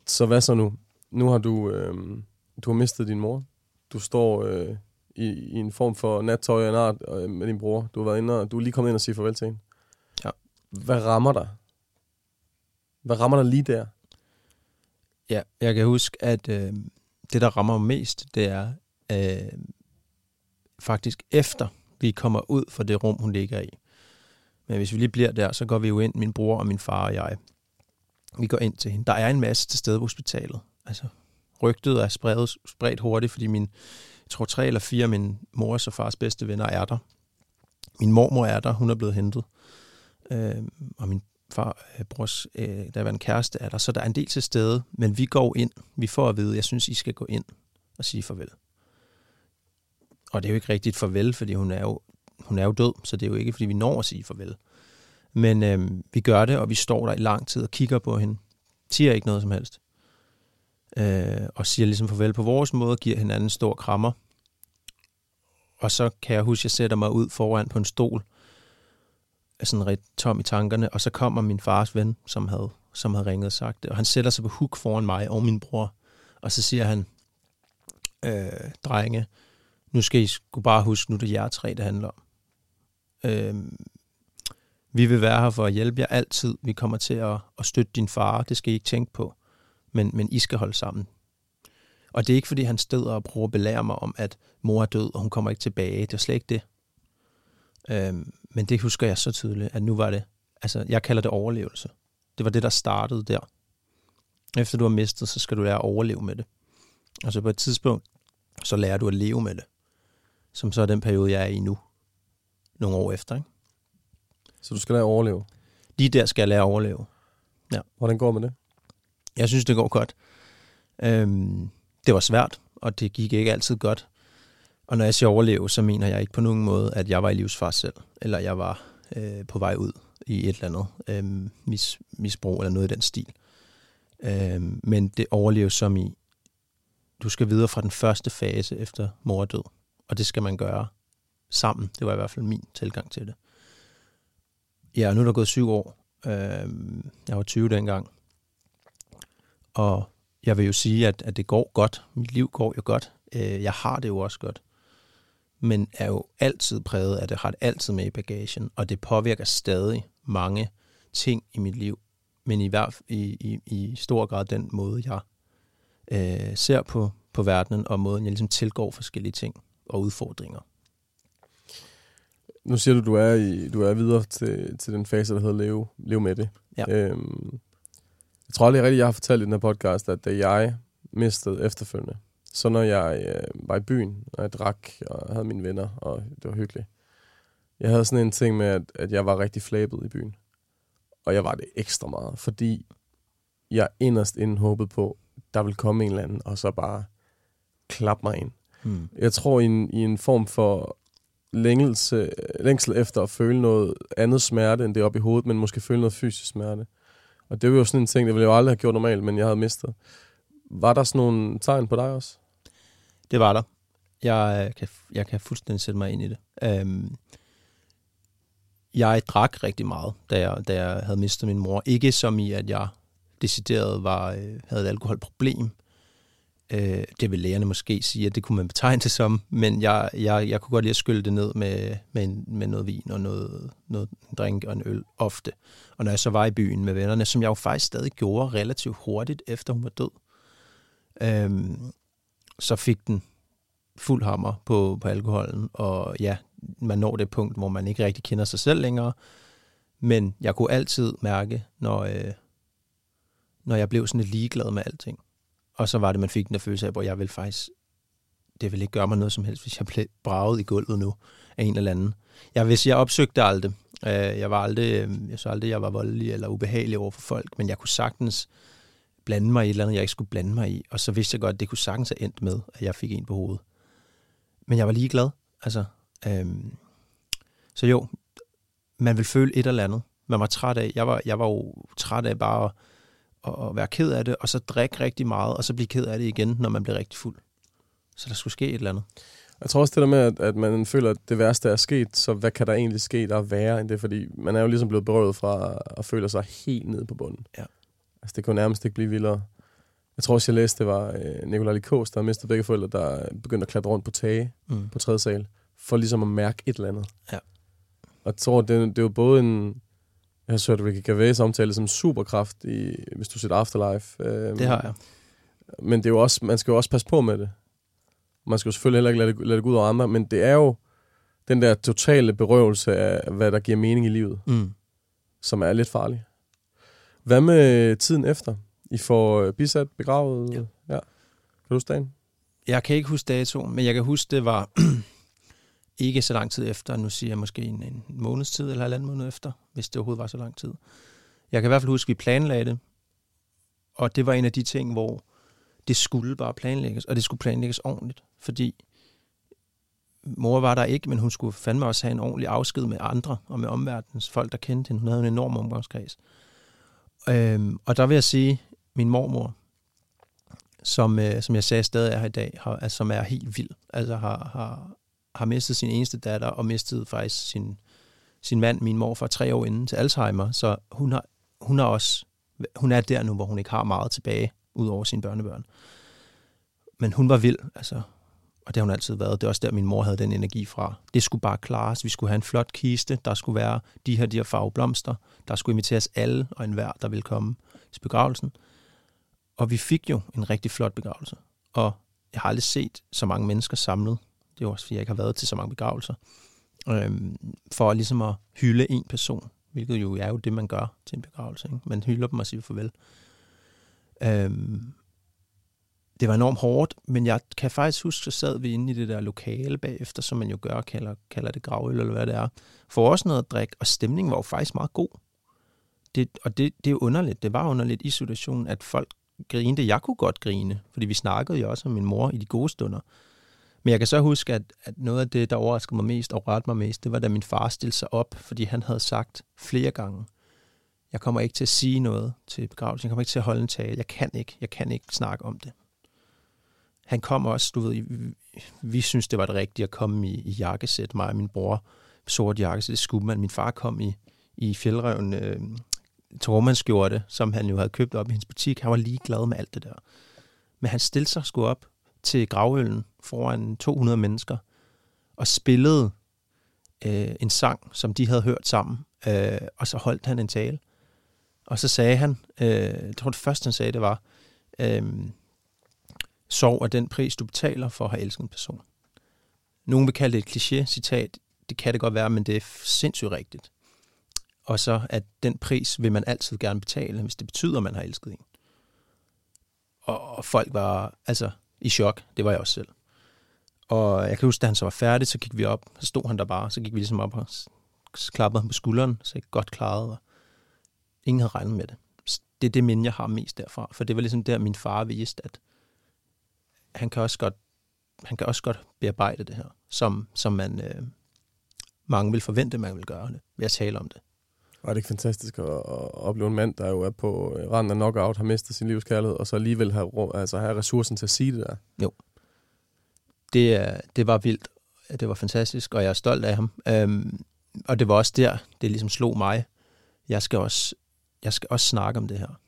Så hvad så nu? Nu har du, øh, du har mistet din mor. Du står øh, i, i en form for nattøj og en art øh, med din bror. Du har været inde og, du er lige kommet ind og sige farvel til hende. Ja. Hvad rammer dig? Hvad rammer dig lige der? Ja, jeg kan huske, at øh, det, der rammer mig mest, det er øh, faktisk efter vi kommer ud fra det rum, hun ligger i. Men hvis vi lige bliver der, så går vi jo ind, min bror og min far og jeg. Vi går ind til hende. Der er en masse til stede på hospitalet. Altså, rygtet er spredt, spredt hurtigt, fordi min, jeg tror tre eller fire af min mors og fars bedste venner er der. Min mormor er der, hun er blevet hentet. Øh, og min far, øh, brors, øh, der var en kæreste er der, så der er en del til stede, men vi går ind, vi får at vide, jeg synes, I skal gå ind og sige farvel. Og det er jo ikke rigtigt farvel, fordi hun er jo, hun er jo død, så det er jo ikke, fordi vi når at sige farvel. Men øh, vi gør det, og vi står der i lang tid og kigger på hende. Siger ikke noget som helst. Øh, og siger ligesom farvel på vores måde, giver hinanden en stor krammer. Og så kan jeg huske, at jeg sætter mig ud foran på en stol, er sådan ret tom i tankerne, og så kommer min fars ven, som havde, som havde ringet og sagt det, og han sætter sig på huk foran mig og min bror, og så siger han, øh, drenge, nu skal I sgu bare huske, nu er det jer tre, det handler om. Øh, vi vil være her for at hjælpe jer altid. Vi kommer til at, at støtte din far, det skal I ikke tænke på. Men, men I skal holde sammen. Og det er ikke, fordi han steder og prøver at belære mig om, at mor er død, og hun kommer ikke tilbage. Det er slet ikke det. Øhm, men det husker jeg så tydeligt, at nu var det, altså jeg kalder det overlevelse. Det var det, der startede der. Efter du har mistet, så skal du lære at overleve med det. Og så på et tidspunkt, så lærer du at leve med det. Som så er den periode, jeg er i nu. Nogle år efter, ikke? Så du skal lære at overleve. Lige der skal jeg lære at overleve. Hvordan går det med det? Jeg synes, det går godt. Øhm, det var svært, og det gik ikke altid godt. Og når jeg siger overleve, så mener jeg ikke på nogen måde, at jeg var i livsfar selv, eller jeg var øh, på vej ud i et eller andet øh, mis, misbrug eller noget i den stil. Øh, men det overleves som i, du skal videre fra den første fase efter mor er død, og det skal man gøre sammen. Det var i hvert fald min tilgang til det. Ja, og nu er der gået syv år, Øh, jeg var 20 dengang. Og jeg vil jo sige, at, at det går godt. Mit liv går jo godt. Øh, jeg har det jo også godt. Men er jo altid præget af det, har det altid med i bagagen, og det påvirker stadig mange ting i mit liv. Men i hvert i, i, i stor grad den måde, jeg øh, ser på, på verdenen, og måden, jeg ligesom tilgår forskellige ting og udfordringer. Nu siger du, du er, i, du er videre til, til den fase, der hedder leve, leve med det. Ja. Øhm, jeg tror aldrig rigtigt, jeg har fortalt i den her podcast, at da jeg mistede efterfølgende, så når jeg øh, var i byen, og jeg drak og havde mine venner, og det var hyggeligt. Jeg havde sådan en ting med, at, at jeg var rigtig flabet i byen. Og jeg var det ekstra meget, fordi jeg inderst inden håbede på, der ville komme en eller anden, og så bare klappe mig ind. Mm. Jeg tror, i en, i en form for længelse, længsel efter at føle noget andet smerte, end det op i hovedet, men måske føle noget fysisk smerte. Og det var jo sådan en ting, det ville jeg jo aldrig have gjort normalt, men jeg havde mistet. Var der sådan nogle tegn på dig også? Det var der. Jeg øh, kan, jeg kan fuldstændig sætte mig ind i det. Øhm, jeg drak rigtig meget, da jeg, da jeg havde mistet min mor. Ikke som i, at jeg decideret var, øh, havde et alkoholproblem. Øh, det vil lægerne måske sige, at det kunne man betegne det som, men jeg, jeg, jeg kunne godt lide at skylle det ned med, med, en, med noget vin og noget, noget drink og en øl ofte. Og når jeg så var i byen med vennerne, som jeg jo faktisk stadig gjorde relativt hurtigt, efter hun var død, øh, så fik den fuld hammer på, på alkoholen, og ja, man når det punkt, hvor man ikke rigtig kender sig selv længere, men jeg kunne altid mærke, når, øh, når jeg blev sådan lidt ligeglad med alting. Og så var det, man fik den der følelse af, hvor jeg vil faktisk, det vil ikke gøre mig noget som helst, hvis jeg blev braget i gulvet nu af en eller anden. Jeg hvis jeg opsøgte aldrig. Øh, jeg var aldrig, øh, jeg så aldrig, jeg var voldelig eller ubehagelig over for folk, men jeg kunne sagtens blande mig i et eller andet, jeg ikke skulle blande mig i. Og så vidste jeg godt, at det kunne sagtens have endt med, at jeg fik en på hovedet. Men jeg var lige glad. Altså, øhm, så jo, man vil føle et eller andet. Man var træt af, jeg var, jeg var jo træt af bare at, at være ked af det, og så drikke rigtig meget, og så blive ked af det igen, når man bliver rigtig fuld. Så der skulle ske et eller andet. Jeg tror også det der med, at, at man føler, at det værste er sket, så hvad kan der egentlig ske, der er værre end det? Fordi man er jo ligesom blevet berøvet fra at føle sig helt nede på bunden. Ja. Altså det kunne nærmest ikke blive vildere. Jeg tror også, jeg læste, det var øh, Nikolaj Likos, der mistede begge forældre, der begyndte at klatre rundt på tage Mm. på tredje sal, for ligesom at mærke et eller andet. Ja. Og jeg tror, det, det er jo både en... Jeg har hørt Ricky Gervais omtale som superkraft, i, hvis du ser Afterlife. Øh, Det har jeg. men det er jo også, man skal jo også passe på med det. Man skal jo selvfølgelig heller ikke lade det, lade det gå ud over andre, men det er jo den der totale berøvelse af, hvad der giver mening i livet, Mm. som er lidt farlig. Hvad med tiden efter? I får øh, bisat, begravet? Ja. ja. Kan du huske dagen? Jeg kan ikke huske datoen, men jeg kan huske, det var ikke så lang tid efter. Nu siger jeg måske en, en måneds tid eller halvanden måned efter, hvis det overhovedet var så lang tid. Jeg kan i hvert fald huske, at vi planlagde det. Og det var en af de ting, hvor det skulle bare planlægges, og det skulle planlægges ordentligt. Fordi mor var der ikke, men hun skulle fandme også have en ordentlig afsked med andre og med omverdens folk, der kendte hende. Hun havde en enorm omgangskreds. Øhm, og der vil jeg sige, min mormor, som, øh, som jeg sagde stadig er her i dag, har, altså, som er helt vild. Altså har, har, har mistet sin eneste datter, og mistet faktisk sin, sin mand, min mor, for tre år inden til Alzheimer. Så hun har, hun har også, hun er der nu, hvor hun ikke har meget tilbage, ud over sine børnebørn. Men hun var vild, altså, og det har hun altid været. Det er også der, min mor havde den energi fra. Det skulle bare klares. Vi skulle have en flot kiste. Der skulle være de her, de her farveblomster. Der skulle inviteres alle og enhver, der ville komme til begravelsen. Og vi fik jo en rigtig flot begravelse. Og jeg har aldrig set så mange mennesker samlet. Det er også, fordi jeg ikke har været til så mange begravelser. øh, for ligesom at hylde en person. Hvilket jo er jo det, man gør til en begravelse. Ikke? Man hylder dem og siger farvel. Øh, det var enormt hårdt, men jeg kan faktisk huske, så sad vi inde i det der lokale bagefter, som man jo gør, kalder, kalder det gravøl, eller hvad det er. For også noget at drikke, og stemningen var jo faktisk meget god. Det, og det, det er underligt. Det var underligt i situationen, at folk grinte. Jeg kunne godt grine, fordi vi snakkede jo også om min mor i de gode stunder. Men jeg kan så huske, at, at noget af det, der overraskede mig mest og rørte mig mest, det var, da min far stillede sig op, fordi han havde sagt flere gange, jeg kommer ikke til at sige noget til begravelsen, jeg kommer ikke til at holde en tale, jeg kan ikke, jeg kan ikke snakke om det. Han kom også, du ved, vi, vi synes, det var det rigtige at komme i, i jakkesæt, mig og min bror, sort jakkesæt, det skulle man. Min far kom i, i fjeldreven øh, tormandskjorte, som han jo havde købt op i hendes butik. Han var lige glad med alt det der. Men han stillede sig sgu op til gravøllen foran 200 mennesker og spillede øh, en sang, som de havde hørt sammen. Øh, og så holdt han en tale. Og så sagde han, øh, jeg tror det første han sagde, det var, øh, sorg er den pris, du betaler for at have elsket en person. Nogen vil kalde det et kliché-citat. Det kan det godt være, men det er sindssygt rigtigt. Og så, at den pris vil man altid gerne betale, hvis det betyder, at man har elsket en. Og, og folk var altså i chok. Det var jeg også selv. Og jeg kan huske, da han så var færdig, så gik vi op. Så stod han der bare. Så gik vi ligesom op og klappede ham på skulderen. Så jeg godt klaret. Og ingen havde regnet med det. Det er det minde, jeg har mest derfra. For det var ligesom der, min far viste, at han kan også godt, han kan også godt bearbejde det her, som, som man, øh, mange vil forvente, man vil gøre det, ved at tale om det. Var det ikke fantastisk at, at opleve en mand, der jo er på øh, randen af knockout, har mistet sin livskærlighed, og så alligevel har, altså har ressourcen til at sige det der? Jo. Det, det var vildt. Det var fantastisk, og jeg er stolt af ham. Øhm, og det var også der, det ligesom slog mig. Jeg skal også, jeg skal også snakke om det her.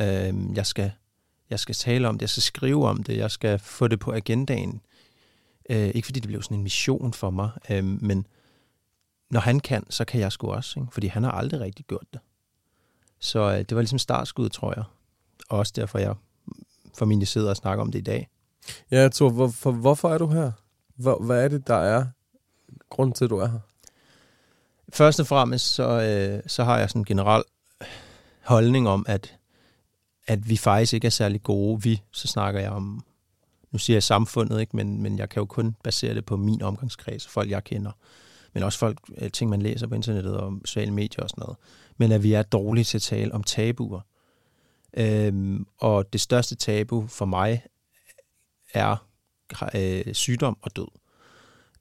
Øhm, jeg, skal, jeg skal tale om det, jeg skal skrive om det, jeg skal få det på agendaen. Øh, ikke fordi det blev sådan en mission for mig, øh, men når han kan, så kan jeg sgu også, ikke? fordi han har aldrig rigtig gjort det. Så øh, det var ligesom startskud, tror jeg. Og også derfor, jeg formentlig sidder og snakker om det i dag. Ja, Thor, hvor, for, hvorfor er du her? Hvor, hvad er det, der er grunden til, at du er her? Først og fremmest, så, øh, så har jeg sådan en generel holdning om, at, at vi faktisk ikke er særlig gode. Vi, så snakker jeg om, nu siger jeg samfundet, ikke? Men, men jeg kan jo kun basere det på min omgangskreds, folk jeg kender men også folk, øh, ting, man læser på internettet og sociale medier og sådan noget. Men at vi er dårlige til at tale om tabuer. Øhm, og det største tabu for mig er øh, sygdom og død.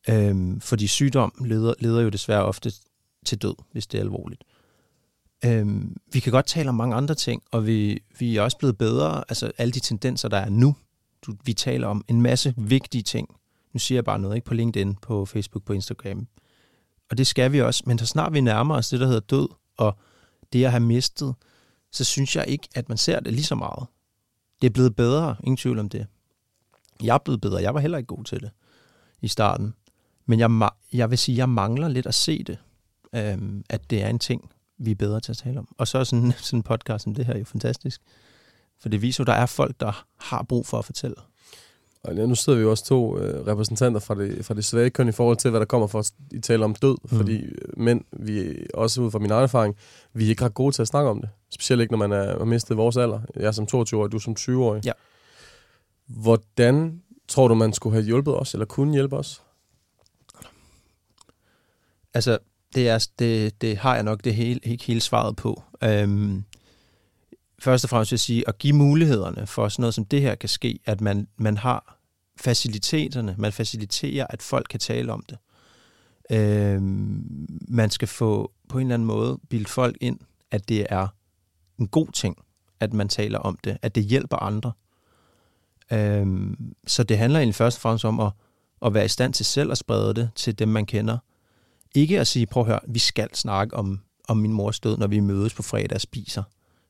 Øhm, fordi sygdom leder, leder jo desværre ofte til død, hvis det er alvorligt. Øhm, vi kan godt tale om mange andre ting, og vi, vi er også blevet bedre. Altså alle de tendenser, der er nu. Du, vi taler om en masse vigtige ting. Nu siger jeg bare noget, ikke på LinkedIn, på Facebook, på Instagram og det skal vi også. Men så snart vi nærmer os det, der hedder død, og det at have mistet, så synes jeg ikke, at man ser det lige så meget. Det er blevet bedre, ingen tvivl om det. Jeg er blevet bedre. Jeg var heller ikke god til det i starten. Men jeg, jeg vil sige, at jeg mangler lidt at se det. Øhm, at det er en ting, vi er bedre til at tale om. Og så er sådan, sådan en podcast som det her jo fantastisk. For det viser jo, at der er folk, der har brug for at fortælle. Og nu sidder vi jo også to øh, repræsentanter fra det, fra det svage køn i forhold til, hvad der kommer for at tale om død. Mm. Fordi øh, mænd, vi også ud fra min egen erfaring, vi er ikke ret gode til at snakke om det. Specielt ikke, når man er, har mistet vores alder. Jeg er som 22-årig, du som 20-årig. Ja. Hvordan tror du, man skulle have hjulpet os, eller kunne hjælpe os? Altså, det, er, det, det har jeg nok det hele, ikke hele svaret på. Øhm, først og fremmest vil jeg sige, at give mulighederne for sådan noget som det her kan ske, at man, man har faciliteterne, man faciliterer, at folk kan tale om det. Øh, man skal få på en eller anden måde bildt folk ind, at det er en god ting, at man taler om det, at det hjælper andre. Øh, så det handler egentlig først og fremmest om at, at være i stand til selv at sprede det til dem, man kender. Ikke at sige, prøv at høre, vi skal snakke om, om min mors død, når vi mødes på fredag og spiser.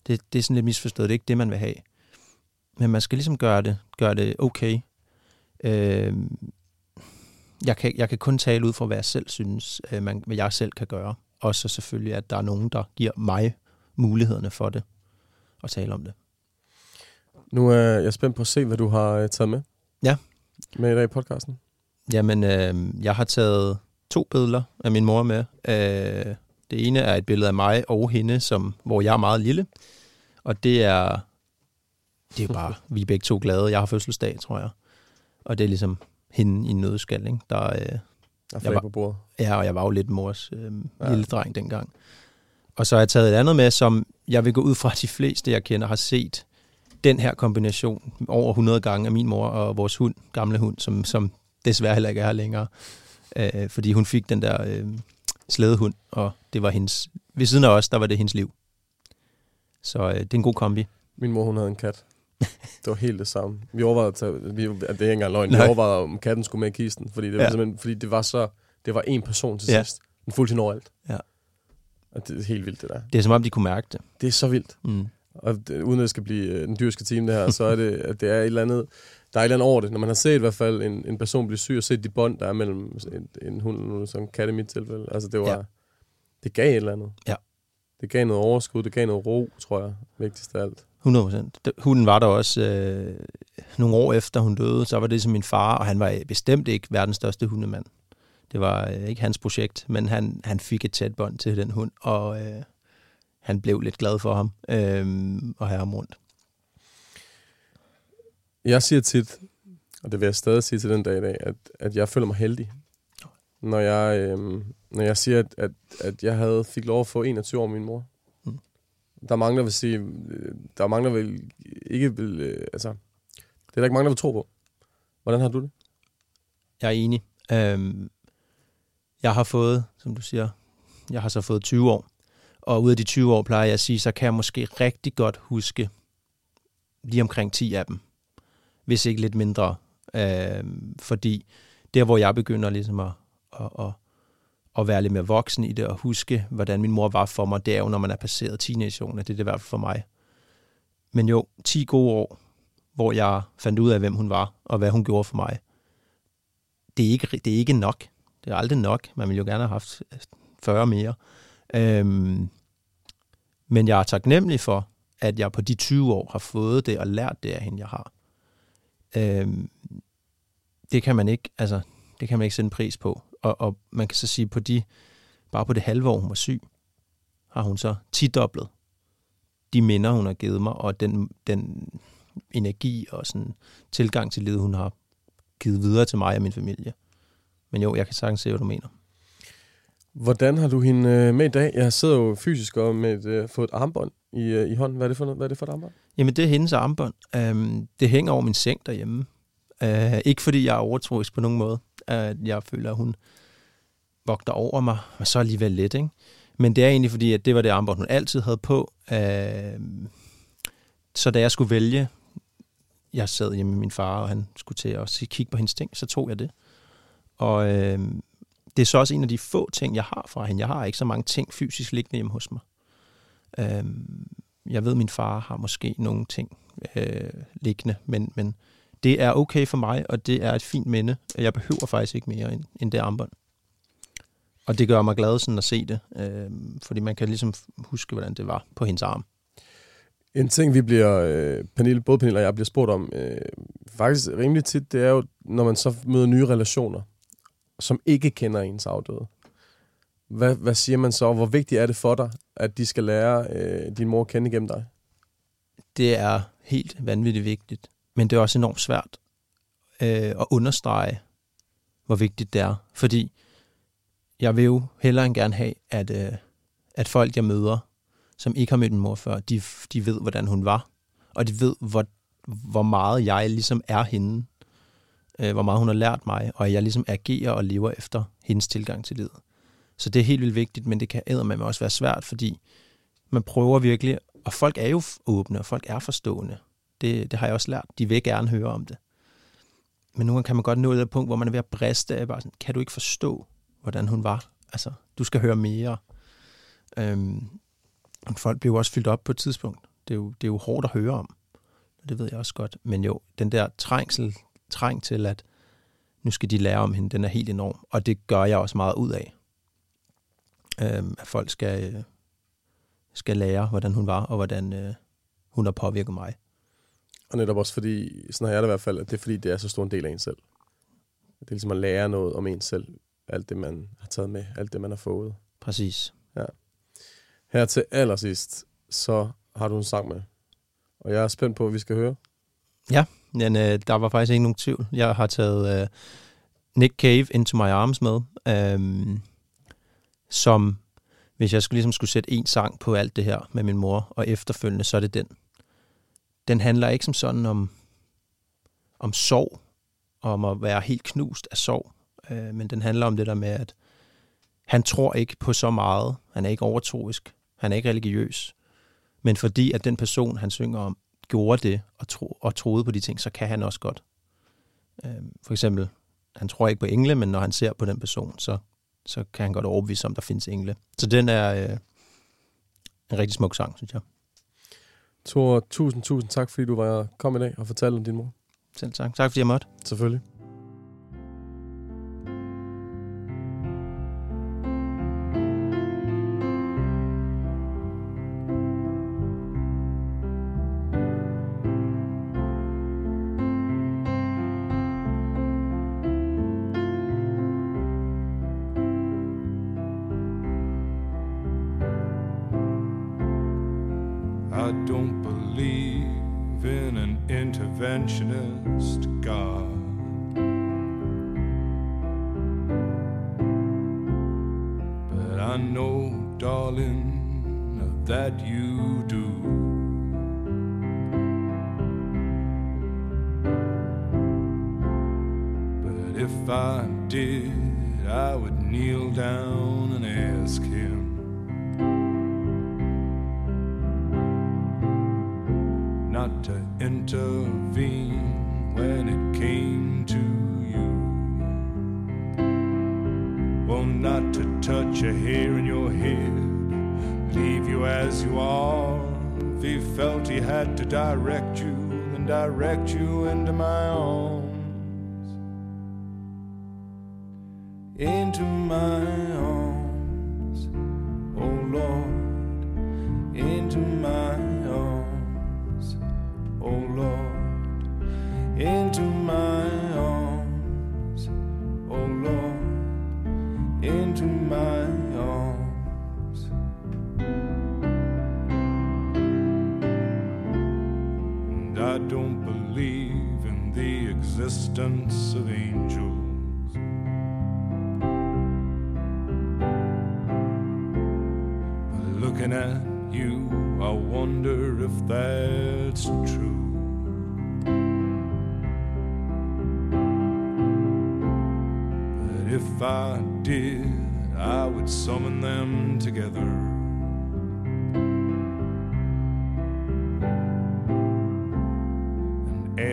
Det, det er sådan lidt misforstået. Det er ikke det, man vil have. Men man skal ligesom gøre det, gøre det okay. Øh, jeg, kan, jeg kan kun tale ud fra, hvad jeg selv synes, øh, man, hvad jeg selv kan gøre. Og så selvfølgelig, at der er nogen, der giver mig mulighederne for det, og tale om det. Nu er jeg spændt på at se, hvad du har øh, taget med. Ja. Med i dag i podcasten. Jamen, øh, jeg har taget to billeder af min mor med. Øh, det ene er et billede af mig og hende, som, hvor jeg er meget lille. Og det er, det er bare, vi er begge to glade. Jeg har fødselsdag, tror jeg. Og det er ligesom hende i en nødskal, ikke? Der, øh, jeg, jeg var, på bordet. Ja, og jeg var jo lidt mors øh, ja. lille dreng dengang. Og så har jeg taget et andet med, som jeg vil gå ud fra, at de fleste, jeg kender, har set den her kombination over 100 gange af min mor og vores hund, gamle hund, som, som desværre heller ikke er her længere. Øh, fordi hun fik den der øh, slædehund, og det var hendes, ved siden af os, der var det hendes liv. Så øh, det er en god kombi. Min mor, hun havde en kat. Det var helt det samme. Vi overvejede at tage, vi, det er ikke engang løgn, vi overvejede, om katten skulle med i kisten, fordi det, var ja. fordi det var så, det var en person til ja. sidst. Den fulgte hende overalt. Ja. Og det er helt vildt, det der. Det er som om, de kunne mærke det. Det er så vildt. Mm. Og det, uden at det skal blive øh, den dyrske time, det her, så er det, at det er et eller andet, der er et eller andet over det. Når man har set i hvert fald en, en person blive syg, og set de bånd, der er mellem en, en hund og sådan en kat i mit tilfælde. Altså, det var, Ja. det gav et eller andet. Ja. Det gav noget overskud, det gav noget ro, tror jeg, vigtigst af alt. 100 procent. Hunden var der også øh, nogle år efter hun døde, så var det som min far, og han var bestemt ikke verdens største hundemand. Det var øh, ikke hans projekt, men han, han fik et tæt bånd til den hund, og øh, han blev lidt glad for ham øh, og have ham rundt. Jeg siger tit, og det vil jeg stadig sige til den dag i dag, at, at jeg føler mig heldig. Når jeg, øhm, når jeg siger, at, at, at jeg havde fik lov at få 21 år min mor. Mm. Der er mange, der vil sige, øh, der er mange, der vil ikke vil, øh, altså, det er der ikke mange, der vil tro på. Hvordan har du det? Jeg er enig. Øhm, jeg har fået, som du siger, jeg har så fået 20 år. Og ud af de 20 år, plejer jeg at sige, så kan jeg måske rigtig godt huske lige omkring 10 af dem. Hvis ikke lidt mindre. Øh, fordi der, hvor jeg begynder ligesom at, at, at, at være lidt mere voksen i det, og huske, hvordan min mor var for mig, det er jo, når man er passeret teenageårene. Det er det i hvert fald for mig. Men jo, 10 gode år, hvor jeg fandt ud af, hvem hun var, og hvad hun gjorde for mig det er, ikke, det er ikke nok. Det er aldrig nok. Man ville jo gerne have haft altså, 40 mere. Øhm, men jeg er taknemmelig for, at jeg på de 20 år har fået det og lært det af hende, jeg har øh, det kan man ikke, altså, det kan man ikke sætte en pris på. Og, og man kan så sige, på de, bare på det halve år, hun var syg, har hun så tidoblet de minder, hun har givet mig, og den, den energi og sådan tilgang til livet, hun har givet videre til mig og min familie. Men jo, jeg kan sagtens se, hvad du mener. Hvordan har du hende øh, med i dag? Jeg sidder jo fysisk og med et, øh, fået et armbånd i, øh, i hånden. Hvad er det for, noget? Hvad er det for et armbånd? Jamen, det er hendes armbånd. Øhm, det hænger over min seng derhjemme. Øh, ikke fordi jeg er overtroisk på nogen måde. At jeg føler, at hun vogter over mig, men så alligevel lidt, ikke? Men det er egentlig fordi, at det var det armbånd, hun altid havde på. Øh, så da jeg skulle vælge, jeg sad hjemme med min far, og han skulle til at sige, kigge på hendes ting, så tog jeg det. Og øh, det er så også en af de få ting, jeg har fra hende. Jeg har ikke så mange ting fysisk liggende hjemme hos mig. Øh, jeg ved, min far har måske nogle ting øh, liggende, men, men det er okay for mig, og det er et fint minde. Jeg behøver faktisk ikke mere end, end det armbånd. Og det gør mig glad sådan at se det, øh, fordi man kan ligesom huske, hvordan det var på hendes arm. En ting, vi bliver, øh, Pernille, både Pernille og jeg bliver spurgt om, øh, faktisk rimelig tit, det er jo, når man så møder nye relationer, som ikke kender ens afdøde. Hvad, hvad siger man så, hvor vigtigt er det for dig, at de skal lære øh, din mor at kende gennem dig? Det er helt vanvittigt vigtigt, men det er også enormt svært øh, at understrege, hvor vigtigt det er. Fordi jeg vil jo hellere end gerne have, at, øh, at folk, jeg møder, som ikke har mødt en mor før, de, de ved, hvordan hun var. Og de ved, hvor, hvor meget jeg ligesom er hende. Øh, hvor meget hun har lært mig, og jeg ligesom agerer og lever efter hendes tilgang til livet. Så det er helt vildt vigtigt, men det kan med også være svært, fordi man prøver virkelig, og folk er jo åbne, og folk er forstående. Det, det har jeg også lært. De vil gerne høre om det. Men nogle gange kan man godt nå et punkt, hvor man er ved at briste af, bare sådan, kan du ikke forstå, hvordan hun var? Altså, du skal høre mere. Øhm, og folk bliver jo også fyldt op på et tidspunkt. Det er, jo, det er jo hårdt at høre om. Det ved jeg også godt. Men jo, den der trængsel, træng til, at nu skal de lære om hende, den er helt enorm. Og det gør jeg også meget ud af. Øhm, at folk skal, øh, skal lære, hvordan hun var, og hvordan øh, hun har påvirket mig. Og netop også fordi, sådan har jeg det i hvert fald, at det er fordi, det er så stor en del af en selv. Det er ligesom at lære noget om en selv. Alt det, man har taget med, alt det, man har fået. Præcis. Her til allersidst, så har du en sang med. Og jeg er spændt på, hvad vi skal høre. Men øh, der var faktisk ikke nogen tvivl. Jeg har taget øh, Nick Cave Into My Arms med, øh, som, hvis jeg skulle, ligesom skulle sætte en sang på alt det her med min mor, og efterfølgende, så er det den. Den handler ikke som sådan om, om sorg, om at være helt knust af sorg, øh, men den handler om det der med, at han tror ikke på så meget. Han er ikke overtroisk. Han er ikke religiøs. Men fordi at den person, han synger om, gjorde det og, tro, og troede på de ting, så kan han også godt. Øh, for eksempel, han tror ikke på engle, men når han ser på den person, så, så kan han godt overbevise om, der findes engle. Så den er, øh, en rigtig smuk sang, synes jeg. Thor, tusind, tusind tak, fordi du var kom i dag og fortalte om din mor. Selv tak. Tak fordi jeg måtte. Selvfølgelig. Interventionist God. But I know, darling, that you I don't believe in the existence of angels. But looking at you, I wonder if that's true. But if I did, I would summon them together.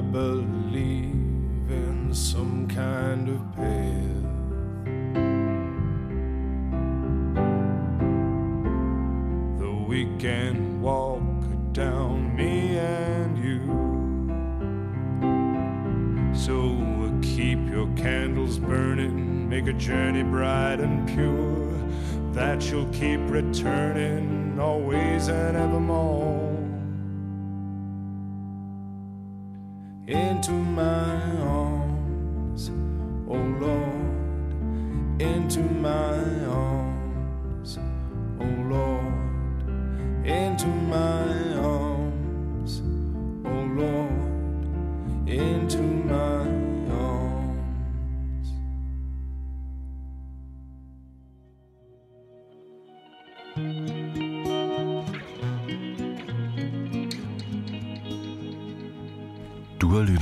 I believe in some kind of path. Though we can walk down, me and you. So keep your candles burning, make a journey bright and pure. That you'll keep returning always and evermore. Into my arms,